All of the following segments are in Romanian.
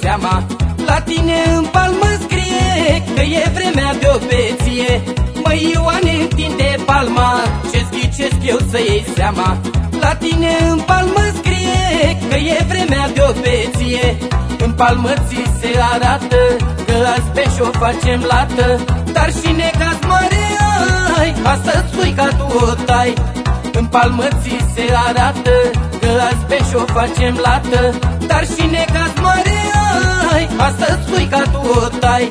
seama. La tine în palmă scrie Că e vremea de o beție Măi Ioane, întinde palma Ce-ți ghicesc eu să iei seama. La tine în palmă scrie Că e vremea de o beție În palmă ți se arată Că azi pe și-o facem lată. Dar și necaz mare ai Astăzi ca tu o tai În palmă ți se arată Că azi pe și-o facem lată Dar și necaz mare ai Astăzi ca tu o tai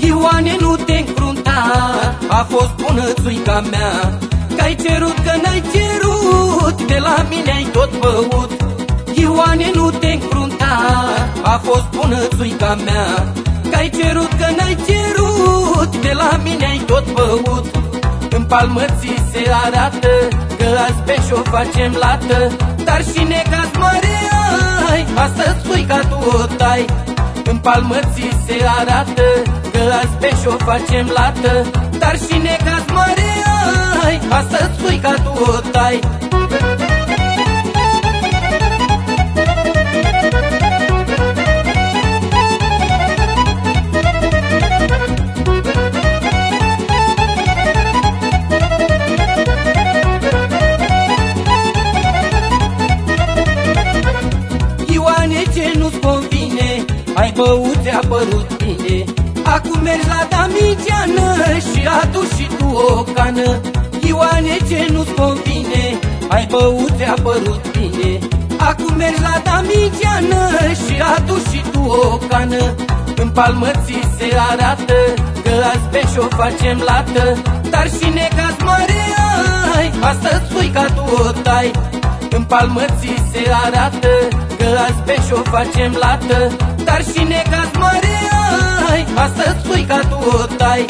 Ioane, nu te încrunta A fost bună țuica mea Că ai cerut, că n-ai cerut De la mine ai tot băut. Ioane, nu te încrunta. A fost bună țuica mea Că ai cerut, că n-ai cerut. De la mine ai tot băut. În palmă ți se arată Că azi pe și-o facem lată. Dar și necaz mare ai Astăzi ca tu o tai În palmă ți se arată Că azi pe și-o facem lată. Dar și necaz mare ai Astăzi ca tu o tai nu-ți convine Ai băut, ți-a părut bine. Acum mergi la Damigeană Și adu și tu o cană. Ioane, ce nu-ți convine Ai băut, ți-a părut bine. Acum mergi la Damigeană Și adu și tu o cană. În palmă ți se arată Că azi pe și-o facem lată. Dar și necaz mare ai Astăzi ca tu o tai în palmă ți se arată Că azi pe și-o facem lată Dar și necaz mare ai Astăzi ca tu o tai